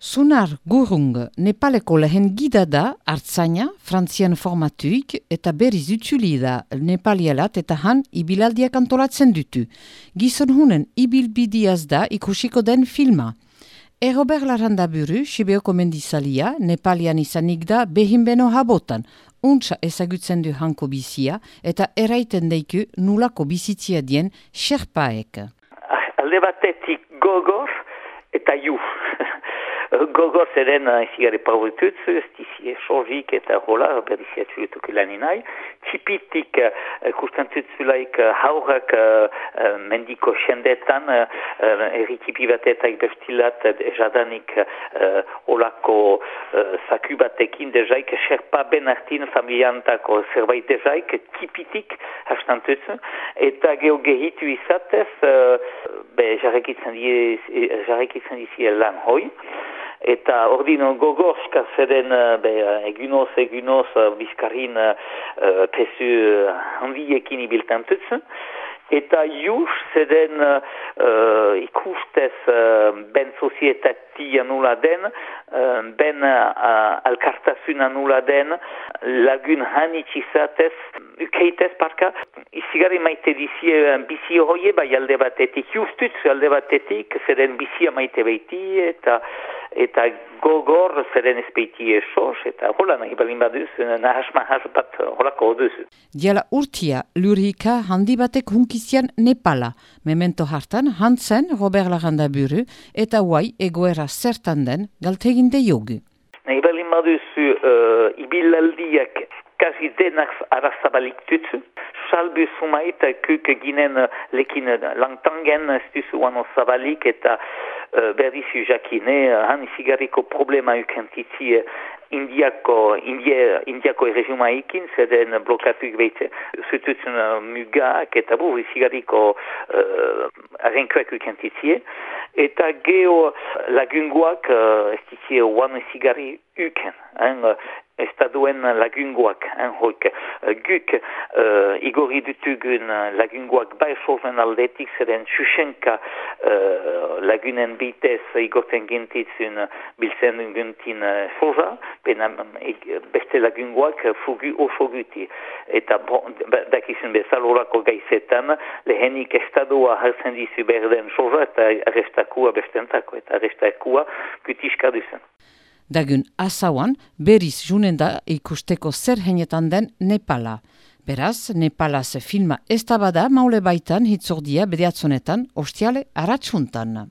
Sunar Gurung, Nepaleko lehen gida da, hartzaina, frantzian formatuik, eta berriz utzuli da Nepalialat eta han ibilaldiak antolatzen dutu. Gizon hunen ibilbidiaz da ikusiko den filma. Errober laranda buru, Sibeoko mendizalia, Nepalian izanik da behinbeno habotan, untsa ezagutzen du hanko bizia, eta eraiten deiku nulako bizitzia dien xerpaek. Ah, alde batetik gogor eta ju. Gogo zeren izigare paurututz, ez dizie sorgik eta hola, berdiziatu dutuk laninai. Txipitik kustantutzulaik haurrak mendiko xendetan, errikipi batetak bestilat jadanik olako saku batekin dezaik, xerpa ben artin familiantako zerbait dezaik, tipitik hastantutz, eta geo gehitu izatez, jarrekitzen dizie lan hoi, eta ordino gogorska zeren be, egunoz egunoz bizkarin uh, pesu handiekin ibiltan. Eta juz zeden uh, ikustez uh, ben sozietati anula den, uh, ben uh, alkartasun anula den, lagun hanitz izatez, ukeitez parka, izigari maite dizie bizi hoie bai alde batetik, justutz alde batetik, zeden bizia maite behiti, eta eta gogor zeren ezpeiti esos, eta hola nahi balin baduz, nahas mahas bat holako oduz. Diala urtia, lurika handi batek hunkizian Nepala. Memento hartan, hantzen Robert Laganda buru, eta guai egoera zertan den galtegin de jogu. Nahi balin baduz, uh, ibilaldiak kasi denak arazabalik tutsu, salbu sumait kuk ginen lekin langtangen, ez duzu zabalik, eta uh, berdiz jakine, han isigarriko problema ukentitzi indiako, indie, indiako erregima ikin, zeden blokatuik behitze, zututzen uh, mugak eta bu, isigarriko uh, arrenkoak ukentitzi, eta geo lagunguak, uh, ez ditzie, wan isigarri uken, hein, estaduen lagungoak, hein, hoik, guk uh, igorri dutugun lagungoak bai sozen aldetik, zeren Xuxenka uh, lagunen bitez igorten gintitzun bilzen guntin uh, soza, bena beste lagungoak fugu oso guti. Eta bon, dakizun bezal horako gaizetan, lehenik estadua hartzen dizu berden soza eta arrestakua bestentako, eta arrestakua gutiska duzen. Dagun asauan berriz junen da ikusteko zer henetan den Nepala. Beraz, Nepalaz filma ez bada maule baitan hitzordia bedeatzonetan ostiale aratsuntan.